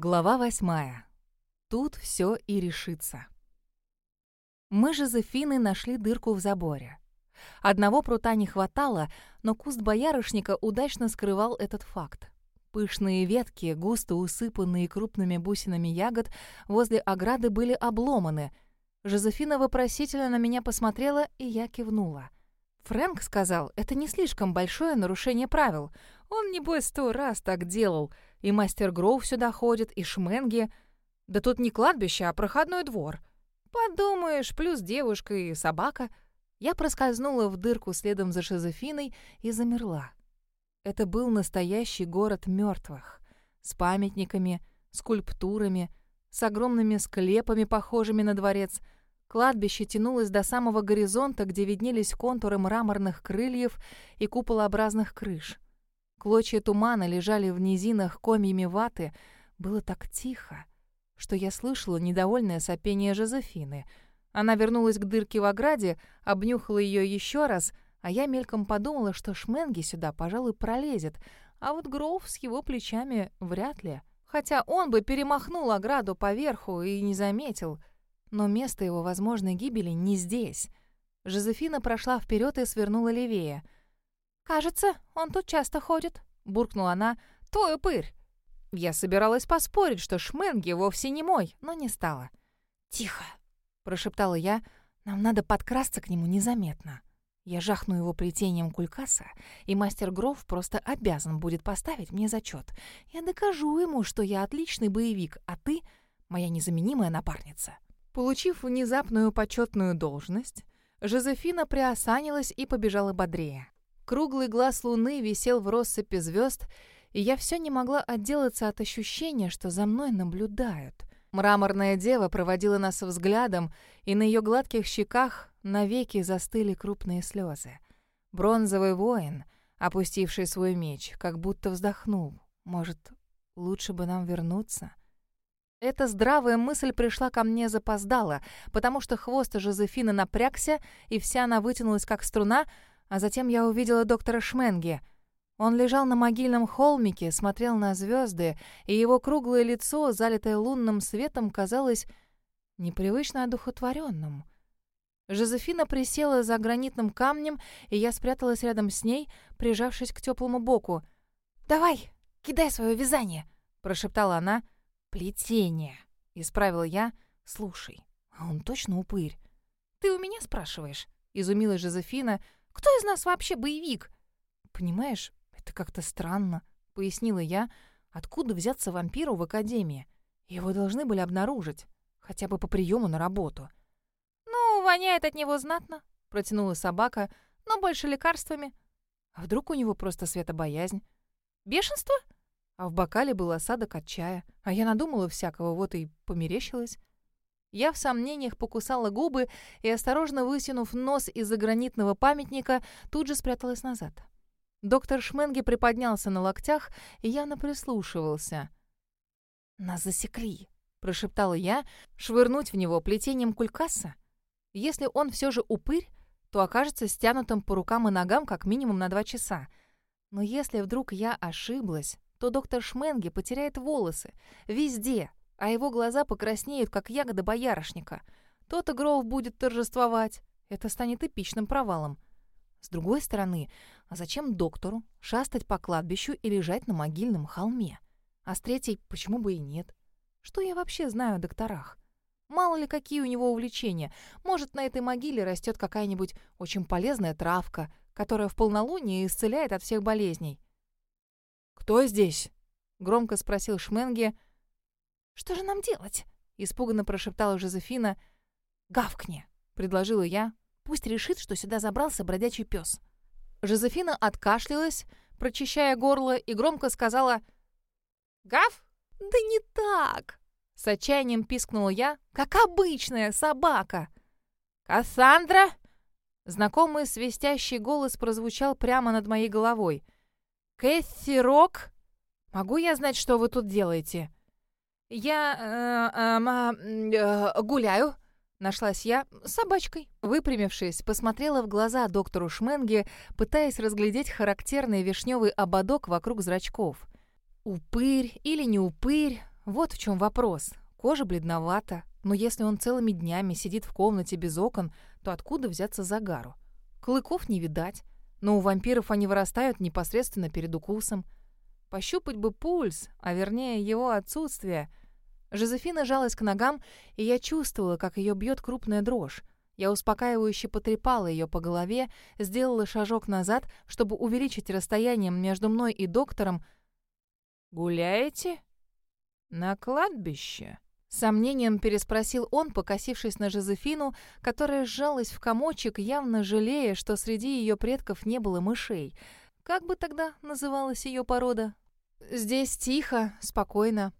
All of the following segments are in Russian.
Глава восьмая. Тут все и решится. Мы же Жозефины нашли дырку в заборе. Одного прута не хватало, но куст боярышника удачно скрывал этот факт. Пышные ветки, густо усыпанные крупными бусинами ягод, возле ограды были обломаны. Жозефина вопросительно на меня посмотрела, и я кивнула. Фрэнк сказал, это не слишком большое нарушение правил. Он, небось, сто раз так делал — и мастер Гроув сюда ходит, и шменги. Да тут не кладбище, а проходной двор. Подумаешь, плюс девушка и собака. Я проскользнула в дырку следом за Шизофиной и замерла. Это был настоящий город мертвых, с памятниками, скульптурами, с огромными склепами, похожими на дворец. Кладбище тянулось до самого горизонта, где виднелись контуры мраморных крыльев и куполообразных крыш. Клочья тумана лежали в низинах комьями ваты. Было так тихо, что я слышала недовольное сопение Жозефины. Она вернулась к дырке в ограде, обнюхала ее еще раз, а я мельком подумала, что Шменги сюда, пожалуй, пролезет, а вот Гроув с его плечами вряд ли. Хотя он бы перемахнул ограду поверху и не заметил. Но место его возможной гибели не здесь. Жозефина прошла вперед и свернула левее — «Кажется, он тут часто ходит», — буркнула она. «Твой упырь». Я собиралась поспорить, что Шменги вовсе не мой, но не стала. «Тихо», — прошептала я. «Нам надо подкрасться к нему незаметно. Я жахну его плетением кулькаса, и мастер Гров просто обязан будет поставить мне зачет. Я докажу ему, что я отличный боевик, а ты — моя незаменимая напарница». Получив внезапную почетную должность, Жозефина приосанилась и побежала бодрее. Круглый глаз луны висел в россыпи звезд, и я все не могла отделаться от ощущения, что за мной наблюдают. Мраморная дева проводила нас взглядом, и на ее гладких щеках навеки застыли крупные слезы. Бронзовый воин, опустивший свой меч, как будто вздохнул. Может, лучше бы нам вернуться? Эта здравая мысль пришла ко мне запоздала, потому что хвост Жозефины напрягся, и вся она вытянулась как струна, а затем я увидела доктора Шменге. Он лежал на могильном холмике, смотрел на звезды, и его круглое лицо, залитое лунным светом, казалось непривычно одухотворенным. Жозефина присела за гранитным камнем, и я спряталась рядом с ней, прижавшись к теплому боку. «Давай, кидай свое вязание!» — прошептала она. «Плетение!» — исправила я. «Слушай, а он точно упырь?» «Ты у меня спрашиваешь?» — изумилась Жозефина — кто из нас вообще боевик?» «Понимаешь, это как-то странно», — пояснила я. «Откуда взяться вампиру в академии? Его должны были обнаружить, хотя бы по приему на работу». «Ну, воняет от него знатно», — протянула собака, «но больше лекарствами». «А вдруг у него просто светобоязнь?» «Бешенство?» А в бокале был осадок от чая, а я надумала всякого, вот и померещилась. Я в сомнениях покусала губы и, осторожно высунув нос из-за гранитного памятника, тут же спряталась назад. Доктор Шменги приподнялся на локтях и явно прислушивался. «Нас засекли», — прошептала я, швырнуть в него плетением кулькаса. Если он все же упырь, то окажется стянутым по рукам и ногам как минимум на два часа. Но если вдруг я ошиблась, то доктор Шменги потеряет волосы. Везде, а его глаза покраснеют, как ягода боярышника. То-то Гроув будет торжествовать. Это станет эпичным провалом. С другой стороны, а зачем доктору шастать по кладбищу и лежать на могильном холме? А с третьей, почему бы и нет? Что я вообще знаю о докторах? Мало ли какие у него увлечения. Может, на этой могиле растет какая-нибудь очень полезная травка, которая в полнолуние исцеляет от всех болезней. «Кто здесь?» — громко спросил Шменге, — «Что же нам делать?» — испуганно прошептала Жозефина. «Гавкни!» — предложила я. «Пусть решит, что сюда забрался бродячий пес». Жозефина откашлялась, прочищая горло, и громко сказала «Гав? Да не так!» С отчаянием пискнула я, как обычная собака. «Кассандра!» Знакомый свистящий голос прозвучал прямо над моей головой. «Кэсси Рок? Могу я знать, что вы тут делаете?» «Я э, э, гуляю», — нашлась я собачкой. Выпрямившись, посмотрела в глаза доктору Шменге, пытаясь разглядеть характерный вишневый ободок вокруг зрачков. Упырь или не упырь, Вот в чем вопрос. Кожа бледновата, но если он целыми днями сидит в комнате без окон, то откуда взяться загару? Клыков не видать, но у вампиров они вырастают непосредственно перед укусом. Пощупать бы пульс, а вернее его отсутствие. Жозефина жалась к ногам, и я чувствовала, как ее бьет крупная дрожь. Я успокаивающе потрепала ее по голове, сделала шажок назад, чтобы увеличить расстояние между мной и доктором. «Гуляете? На кладбище?» Сомнением переспросил он, покосившись на Жозефину, которая сжалась в комочек, явно жалея, что среди ее предков не было мышей. Как бы тогда называлась ее порода? «Здесь тихо, спокойно.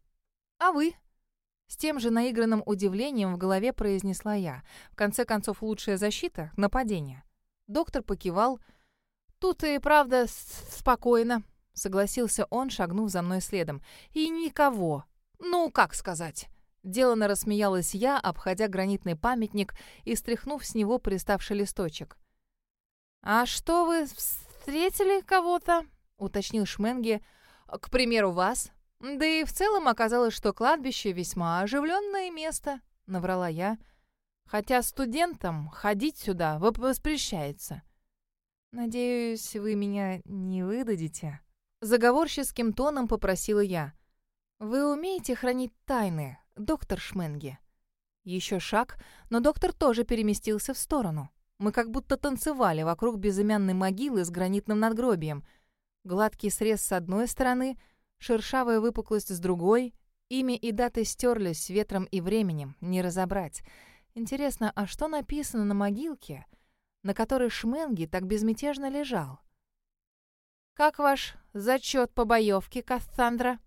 А вы?» С тем же наигранным удивлением в голове произнесла я. В конце концов, лучшая защита — нападение. Доктор покивал. «Тут и правда спокойно», — согласился он, шагнув за мной следом. «И никого. Ну, как сказать?» Делано рассмеялась я, обходя гранитный памятник и стряхнув с него приставший листочек. «А что вы встретили кого-то?» — уточнил Шменги. «К примеру, вас?» Да и в целом оказалось, что кладбище весьма оживленное место, наврала я. Хотя студентам ходить сюда воспрещается. Надеюсь, вы меня не выдадите. Заговорческим тоном попросила я. Вы умеете хранить тайны, доктор Шменге? Еще шаг, но доктор тоже переместился в сторону. Мы как будто танцевали вокруг безымянной могилы с гранитным надгробием. Гладкий срез с одной стороны — Шершавая выпуклость с другой. Имя и даты стерлись ветром и временем, не разобрать. Интересно, а что написано на могилке, на которой Шменги так безмятежно лежал? «Как ваш зачет по боевке, Кассандра?»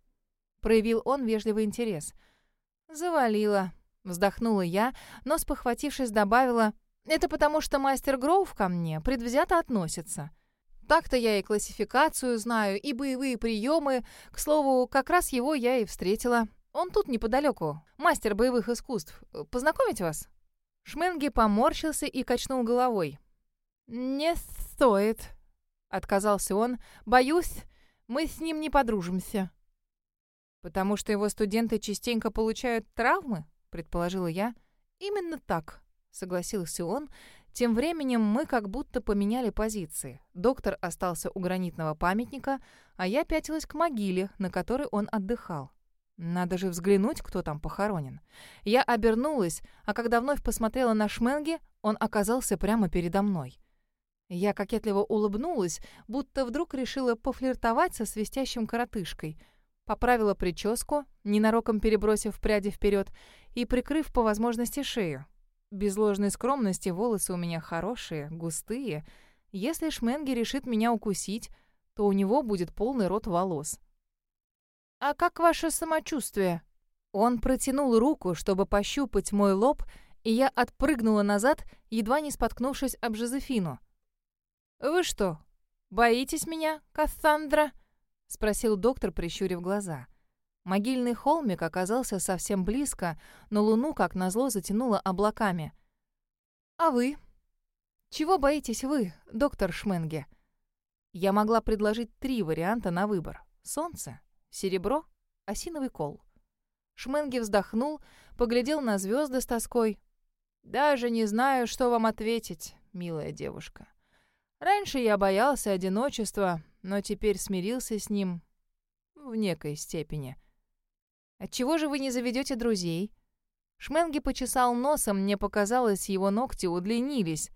Проявил он вежливый интерес. «Завалила», — вздохнула я, но, спохватившись, добавила, «Это потому, что мастер Гроув ко мне предвзято относится». Так-то я и классификацию знаю, и боевые приемы. К слову, как раз его я и встретила. Он тут неподалеку, мастер боевых искусств. Познакомить вас?» Шменги поморщился и качнул головой. «Не стоит», — отказался он. «Боюсь, мы с ним не подружимся». «Потому что его студенты частенько получают травмы?» — предположила я. «Именно так», — согласился он, тем временем мы как будто поменяли позиции. Доктор остался у гранитного памятника, а я пятилась к могиле, на которой он отдыхал. Надо же взглянуть, кто там похоронен. Я обернулась, а когда вновь посмотрела на Шменге, он оказался прямо передо мной. Я кокетливо улыбнулась, будто вдруг решила пофлиртовать со свистящим коротышкой. Поправила прическу, ненароком перебросив пряди вперед и прикрыв по возможности шею. Без ложной скромности волосы у меня хорошие, густые. Если Шменги решит меня укусить, то у него будет полный рот волос. «А как ваше самочувствие?» Он протянул руку, чтобы пощупать мой лоб, и я отпрыгнула назад, едва не споткнувшись об Жозефину. «Вы что, боитесь меня, Кассандра?» — спросил доктор, прищурив глаза. Могильный холмик оказался совсем близко, но луну, как назло, затянуло облаками. «А вы? Чего боитесь вы, доктор Шменге?» Я могла предложить три варианта на выбор. Солнце, серебро, осиновый кол. Шменге вздохнул, поглядел на звезды с тоской. «Даже не знаю, что вам ответить, милая девушка. Раньше я боялся одиночества, но теперь смирился с ним в некой степени». Отчего же вы не заведете друзей?» Шменги почесал носом, мне показалось, его ногти удлинились.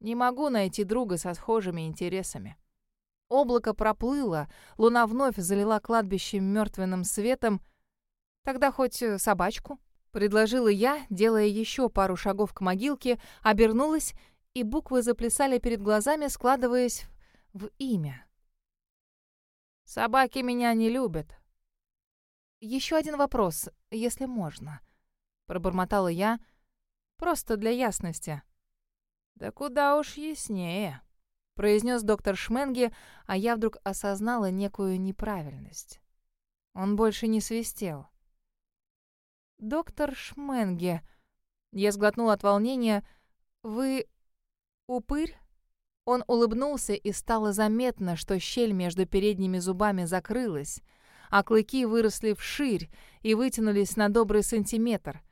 «Не могу найти друга со схожими интересами». Облако проплыло, луна вновь залила кладбище мертвенным светом. «Тогда хоть э, собачку?» — предложила я, делая еще пару шагов к могилке, обернулась, и буквы заплясали перед глазами, складываясь в имя. «Собаки меня не любят», «Еще один вопрос, если можно», — пробормотала я, просто для ясности. «Да куда уж яснее», — произнес доктор Шменги, а я вдруг осознала некую неправильность. Он больше не свистел. «Доктор Шменге», — я сглотнула от волнения, — «вы упырь?» Он улыбнулся, и стало заметно, что щель между передними зубами закрылась — а клыки выросли вширь и вытянулись на добрый сантиметр.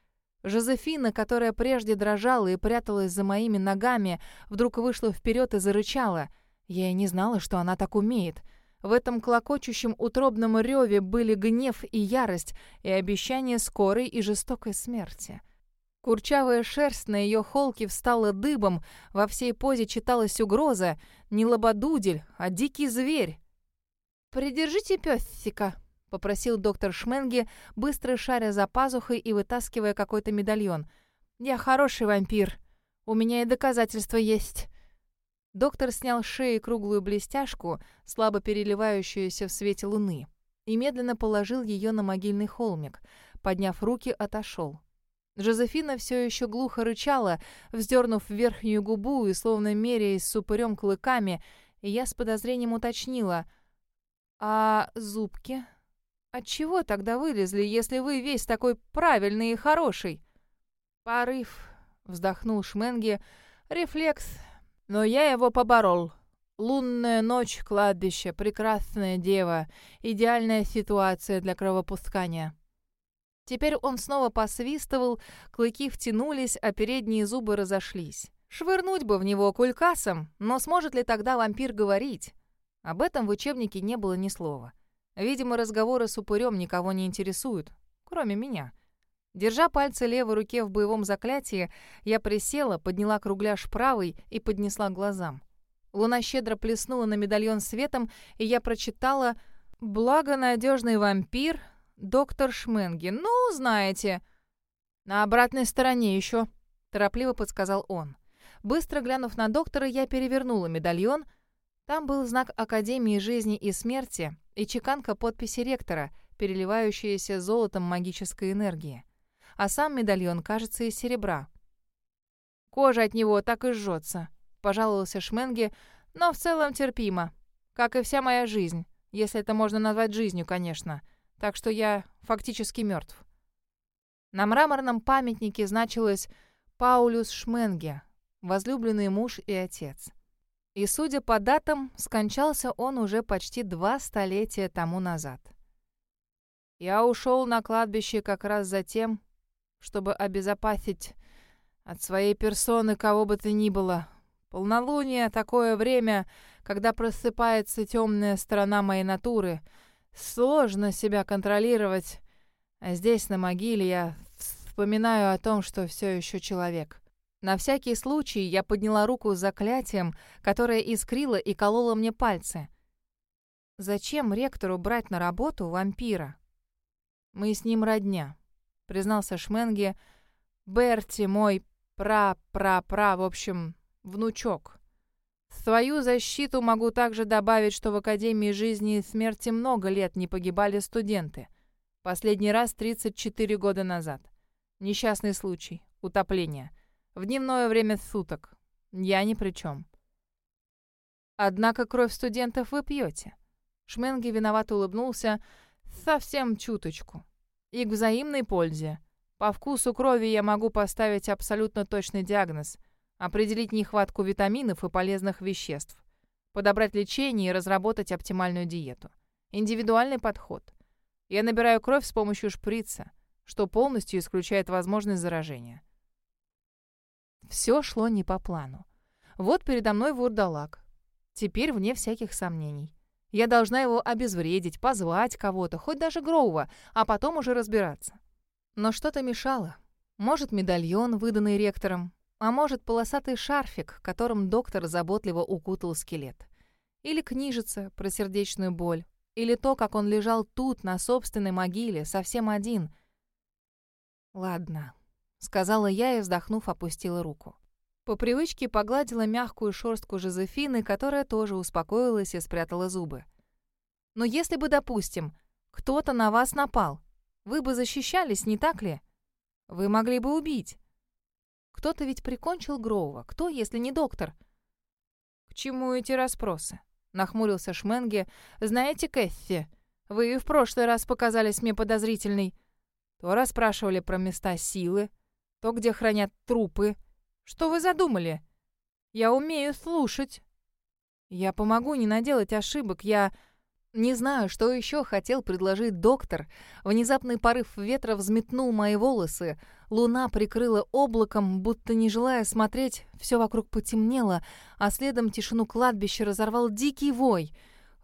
Жозефина, которая прежде дрожала и пряталась за моими ногами, вдруг вышла вперед и зарычала. Я и не знала, что она так умеет. В этом клокочущем утробном реве были гнев и ярость, и обещание скорой и жестокой смерти. Курчавая шерсть на ее холке встала дыбом, во всей позе читалась угроза. Не лободудель, а дикий зверь. «Придержите пёсика», — попросил доктор Шменге, быстро шаря за пазухой и вытаскивая какой-то медальон. «Я хороший вампир. У меня и доказательства есть». Доктор снял с шеи круглую блестяшку, слабо переливающуюся в свете луны, и медленно положил ее на могильный холмик. Подняв руки, отошел. Жозефина все еще глухо рычала, вздернув верхнюю губу и словно меряясь с упырем клыками, и я с подозрением уточнила. «А зубки? Отчего тогда вылезли, если вы весь такой правильный и хороший?» «Порыв», — вздохнул Шменги, — «рефлекс, но я его поборол. Лунная ночь, кладбище, прекрасная дева, идеальная ситуация для кровопускания». Теперь он снова посвистывал, клыки втянулись, а передние зубы разошлись. Швырнуть бы в него кулькасом, но сможет ли тогда вампир говорить? Об этом в учебнике не было ни слова. Видимо, разговоры с упырем никого не интересуют, кроме меня. Держа пальцы левой руке в боевом заклятии, я присела, подняла кругляш правой и поднесла к глазам. Луна щедро плеснула на медальон светом, и я прочитала «Благо надежный вампир, доктор Шменги. Ну, знаете...» «На обратной стороне еще», — торопливо подсказал он. Быстро глянув на доктора, я перевернула медальон. Там был знак Академии жизни и смерти и чеканка подписи ректора, переливающаяся золотом магической энергии. А сам медальон, кажется, из серебра. «Кожа от него так и жжется», — пожаловался Шменги, «но в целом терпимо, как и вся моя жизнь, если это можно назвать жизнью, конечно» так что я фактически мертв. На мраморном памятнике значилось «Паулюс Шменге», возлюбленный муж и отец. И, судя по датам, скончался он уже почти два столетия тому назад. Я ушел на кладбище как раз за тем, чтобы обезопасить от своей персоны кого бы то ни было. Полнолуние — такое время, когда просыпается темная сторона моей натуры — Сложно себя контролировать. А здесь, на могиле, я вспоминаю о том, что все еще человек. На всякий случай я подняла руку с заклятием, которое искрило и кололо мне пальцы. Зачем ректору брать на работу вампира? Мы с ним родня, признался Шменге. Берти мой пра-пра-пра, в общем, внучок. В свою защиту могу также добавить, что в Академии жизни и смерти много лет не погибали студенты. Последний раз 34 года назад. Несчастный случай. Утопление. В дневное время суток. Я ни при чем. Однако кровь студентов вы пьете. Шменги виновато улыбнулся. Совсем чуточку. И к взаимной пользе. По вкусу крови я могу поставить абсолютно точный диагноз определить нехватку витаминов и полезных веществ, подобрать лечение и разработать оптимальную диету. Индивидуальный подход. Я набираю кровь с помощью шприца, что полностью исключает возможность заражения. Все шло не по плану. Вот передо мной вурдалак. Теперь вне всяких сомнений. Я должна его обезвредить, позвать кого-то, хоть даже Гроува, а потом уже разбираться. Но что-то мешало. Может, медальон, выданный ректором, а может, полосатый шарфик, которым доктор заботливо укутал скелет. Или книжица про сердечную боль. Или то, как он лежал тут, на собственной могиле, совсем один. «Ладно», — сказала я и, вздохнув, опустила руку. По привычке погладила мягкую шерстку Жозефины, которая тоже успокоилась и спрятала зубы. «Но если бы, допустим, кто-то на вас напал, вы бы защищались, не так ли? Вы могли бы убить. Кто-то ведь прикончил Гроува. Кто, если не доктор? К чему эти расспросы? Нахмурился Шменге. Знаете, Кэсси, вы и в прошлый раз показались мне подозрительной. То расспрашивали про места силы, то, где хранят трупы. Что вы задумали? Я умею слушать. Я помогу не наделать ошибок. Я... Не знаю, что еще хотел предложить доктор. Внезапный порыв ветра взметнул мои волосы. Луна прикрыла облаком, будто не желая смотреть, все вокруг потемнело, а следом тишину кладбища разорвал дикий вой.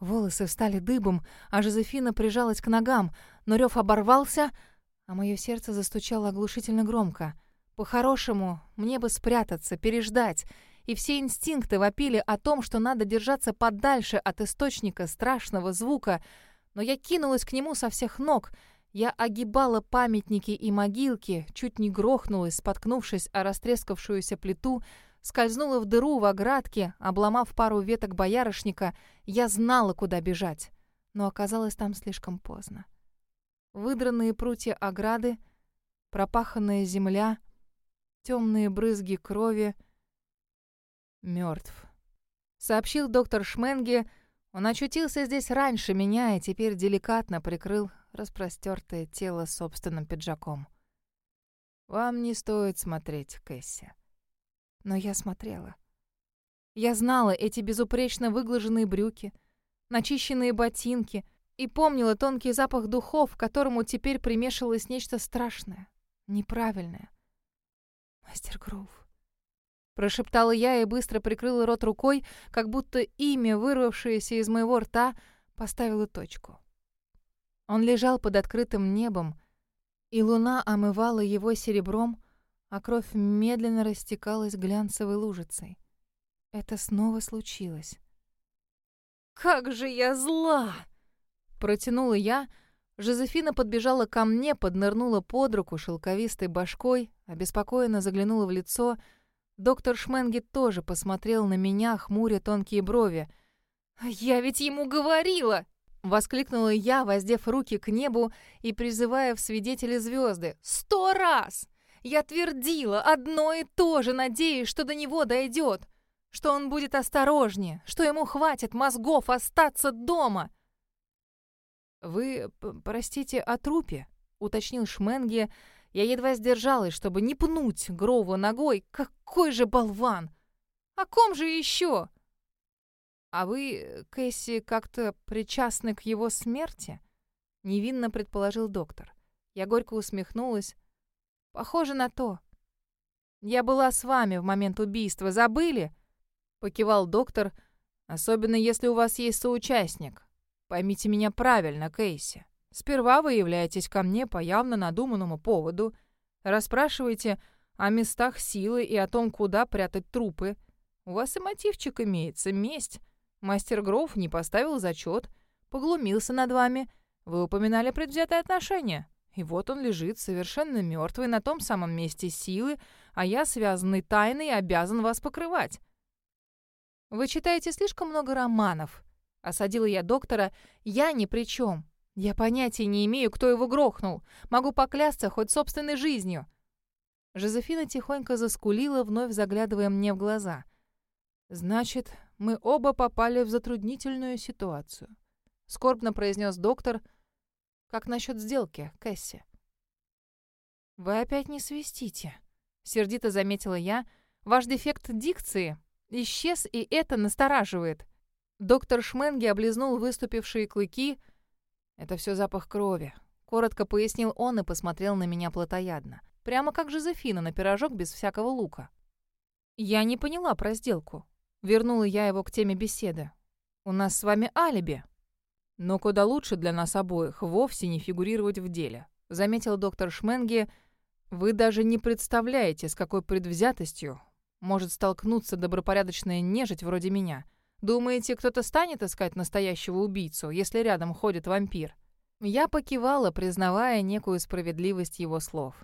Волосы встали дыбом, а Жозефина прижалась к ногам, но рев оборвался, а мое сердце застучало оглушительно громко. По-хорошему, мне бы спрятаться, переждать — и все инстинкты вопили о том, что надо держаться подальше от источника страшного звука, но я кинулась к нему со всех ног. Я огибала памятники и могилки, чуть не грохнулась, споткнувшись о растрескавшуюся плиту, скользнула в дыру в оградке, обломав пару веток боярышника. Я знала, куда бежать, но оказалось там слишком поздно. Выдранные прутья ограды, пропаханная земля, темные брызги крови — мертв. Сообщил доктор Шменге, он очутился здесь раньше меня и теперь деликатно прикрыл распростертое тело собственным пиджаком. «Вам не стоит смотреть, Кэсси». Но я смотрела. Я знала эти безупречно выглаженные брюки, начищенные ботинки и помнила тонкий запах духов, к которому теперь примешивалось нечто страшное, неправильное. Мастер Гроув. Прошептала я и быстро прикрыла рот рукой, как будто имя, вырвавшееся из моего рта, поставило точку. Он лежал под открытым небом, и луна омывала его серебром, а кровь медленно растекалась глянцевой лужицей. Это снова случилось. «Как же я зла!» Протянула я. Жозефина подбежала ко мне, поднырнула под руку шелковистой башкой, обеспокоенно заглянула в лицо — Доктор Шменги тоже посмотрел на меня, хмуря тонкие брови. «Я ведь ему говорила!» Воскликнула я, воздев руки к небу и призывая в свидетели звезды. «Сто раз! Я твердила одно и то же, надеясь, что до него дойдет, что он будет осторожнее, что ему хватит мозгов остаться дома!» «Вы, простите, о трупе?» — уточнил Шменги, — я едва сдержалась, чтобы не пнуть Грову ногой. Какой же болван! О ком же еще? А вы, Кэсси, как-то причастны к его смерти? Невинно предположил доктор. Я горько усмехнулась. Похоже на то. Я была с вами в момент убийства. Забыли? Покивал доктор. Особенно если у вас есть соучастник. Поймите меня правильно, Кейси. Сперва вы являетесь ко мне по явно надуманному поводу, расспрашиваете о местах силы и о том, куда прятать трупы. У вас и мотивчик имеется — месть. Мастер Гроув не поставил зачет, поглумился над вами. Вы упоминали предвзятое отношение. И вот он лежит совершенно мертвый на том самом месте силы, а я, связанный тайной, обязан вас покрывать. Вы читаете слишком много романов. Осадила я доктора. Я ни при чем. Я понятия не имею, кто его грохнул. Могу поклясться хоть собственной жизнью. Жозефина тихонько заскулила, вновь заглядывая мне в глаза. «Значит, мы оба попали в затруднительную ситуацию», — скорбно произнес доктор. «Как насчет сделки, Кэсси?» «Вы опять не свистите», — сердито заметила я. «Ваш дефект дикции исчез, и это настораживает». Доктор Шменги облизнул выступившие клыки — «Это все запах крови», — коротко пояснил он и посмотрел на меня плотоядно. Прямо как Жозефина на пирожок без всякого лука. «Я не поняла про сделку». Вернула я его к теме беседы. «У нас с вами алиби». «Но куда лучше для нас обоих вовсе не фигурировать в деле», — заметил доктор Шменге. «Вы даже не представляете, с какой предвзятостью может столкнуться добропорядочная нежить вроде меня. Думаете, кто-то станет искать настоящего убийцу, если рядом ходит вампир?» Я покивала, признавая некую справедливость его слов.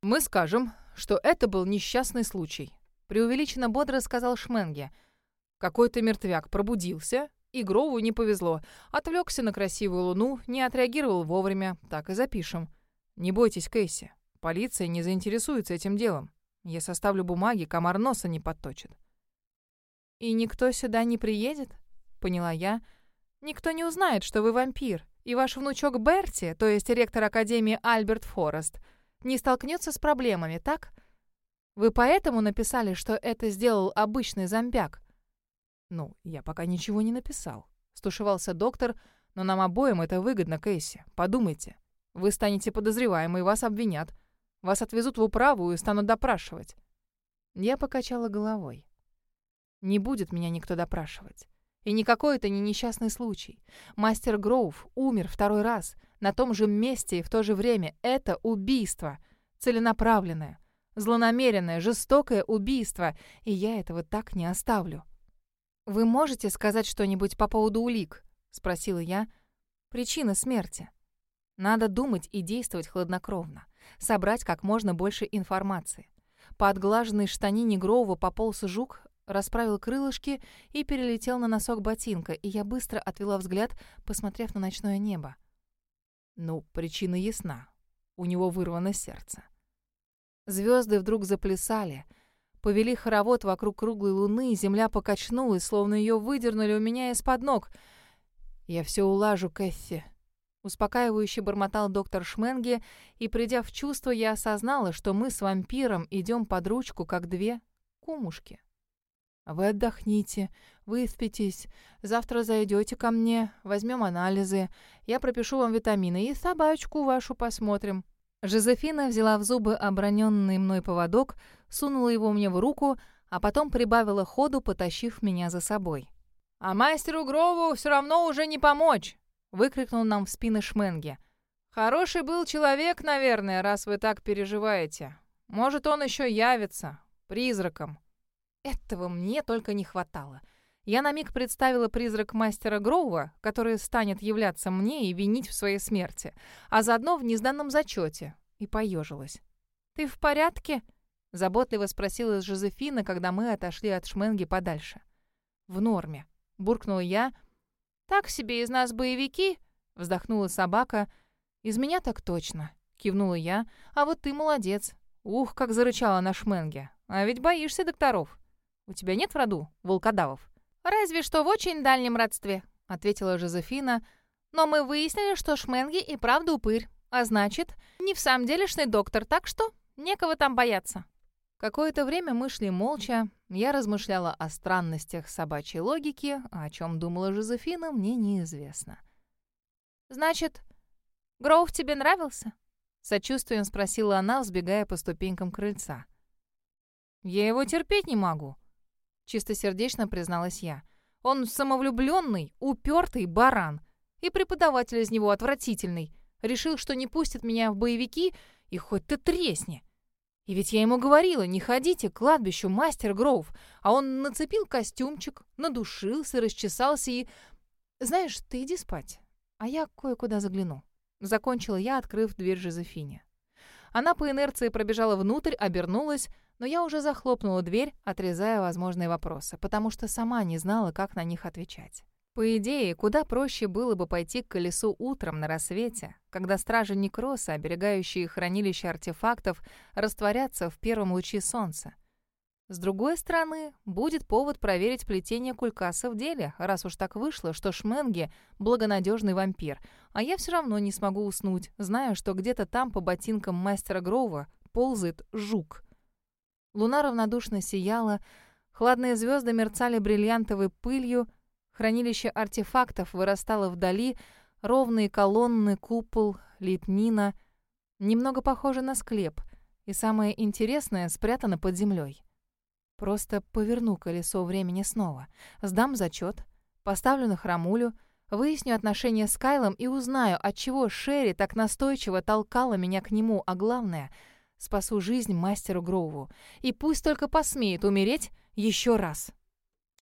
«Мы скажем, что это был несчастный случай», — преувеличенно бодро сказал Шменге. «Какой-то мертвяк пробудился, и Грову не повезло. Отвлекся на красивую луну, не отреагировал вовремя. Так и запишем. Не бойтесь, Кейси. Полиция не заинтересуется этим делом. Я составлю бумаги, комар носа не подточит. «И никто сюда не приедет?» — поняла я. «Никто не узнает, что вы вампир, и ваш внучок Берти, то есть ректор Академии Альберт Форест, не столкнется с проблемами, так? Вы поэтому написали, что это сделал обычный зомбяк?» «Ну, я пока ничего не написал», — стушевался доктор, Но нам обоим это выгодно, Кейси. Подумайте. Вы станете подозреваемой, вас обвинят. Вас отвезут в управу и станут допрашивать. Я покачала головой. Не будет меня никто допрашивать. И никакой это не несчастный случай. Мастер Гроув умер второй раз, на том же месте и в то же время. Это убийство. Целенаправленное, злонамеренное, жестокое убийство. И я этого так не оставлю. «Вы можете сказать что-нибудь по поводу улик?» — спросила я. «Причина смерти». Надо думать и действовать хладнокровно. Собрать как можно больше информации. По отглаженной штанине Гроува пополз жук, расправил крылышки и перелетел на носок ботинка, и я быстро отвела взгляд, посмотрев на ночное небо. Ну, причина ясна. У него вырвано сердце. Звезды вдруг заплясали, повели хоровод вокруг круглой луны, земля покачнулась, словно ее выдернули у меня из-под ног. «Я все улажу, Кэффи», — успокаивающе бормотал доктор Шменге, и, придя в чувство, я осознала, что мы с вампиром идем под ручку, как две кумушки. Вы отдохните, выспитесь. Завтра зайдете ко мне, возьмем анализы. Я пропишу вам витамины и собачку вашу посмотрим». Жозефина взяла в зубы оброненный мной поводок, сунула его мне в руку, а потом прибавила ходу, потащив меня за собой. «А мастеру Грову все равно уже не помочь!» — выкрикнул нам в спины Шменге. «Хороший был человек, наверное, раз вы так переживаете. Может, он еще явится. Призраком». Этого мне только не хватало. Я на миг представила призрак мастера Гроува, который станет являться мне и винить в своей смерти, а заодно в незданном зачете, и поежилась. «Ты в порядке?» — заботливо спросила Жозефина, когда мы отошли от шменги подальше. «В норме», — буркнула я. «Так себе из нас боевики?» — вздохнула собака. «Из меня так точно», — кивнула я. «А вот ты молодец. Ух, как зарычала на шменге. А ведь боишься докторов». У тебя нет в роду волкодавов?» «Разве что в очень дальнем родстве», — ответила Жозефина. «Но мы выяснили, что Шменги и правда упырь. А значит, не в самом делешный доктор, так что некого там бояться». Какое-то время мы шли молча. Я размышляла о странностях собачьей логики, а о чем думала Жозефина, мне неизвестно. «Значит, Гроув тебе нравился?» Сочувствием спросила она, взбегая по ступенькам крыльца. «Я его терпеть не могу», чистосердечно призналась я. Он самовлюбленный, упертый баран. И преподаватель из него отвратительный. Решил, что не пустит меня в боевики, и хоть ты тресни. И ведь я ему говорила, не ходите к кладбищу, мастер Гроув. А он нацепил костюмчик, надушился, расчесался и... Знаешь, ты иди спать, а я кое-куда загляну. Закончила я, открыв дверь Жозефине. Она по инерции пробежала внутрь, обернулась, но я уже захлопнула дверь, отрезая возможные вопросы, потому что сама не знала, как на них отвечать. По идее, куда проще было бы пойти к колесу утром на рассвете, когда стражи Некроса, оберегающие хранилище артефактов, растворятся в первом луче солнца. С другой стороны, будет повод проверить плетение кулькаса в деле, раз уж так вышло, что Шменге — благонадежный вампир, а я все равно не смогу уснуть, зная, что где-то там по ботинкам мастера Грова ползает жук — Луна равнодушно сияла, хладные звезды мерцали бриллиантовой пылью, хранилище артефактов вырастало вдали, ровные колонны, купол, литнина. Немного похоже на склеп, и самое интересное спрятано под землей. Просто поверну колесо времени снова, сдам зачет, поставлю на храмулю, выясню отношения с Кайлом и узнаю, отчего Шерри так настойчиво толкала меня к нему, а главное — Спасу жизнь мастеру Гроуву. И пусть только посмеет умереть еще раз.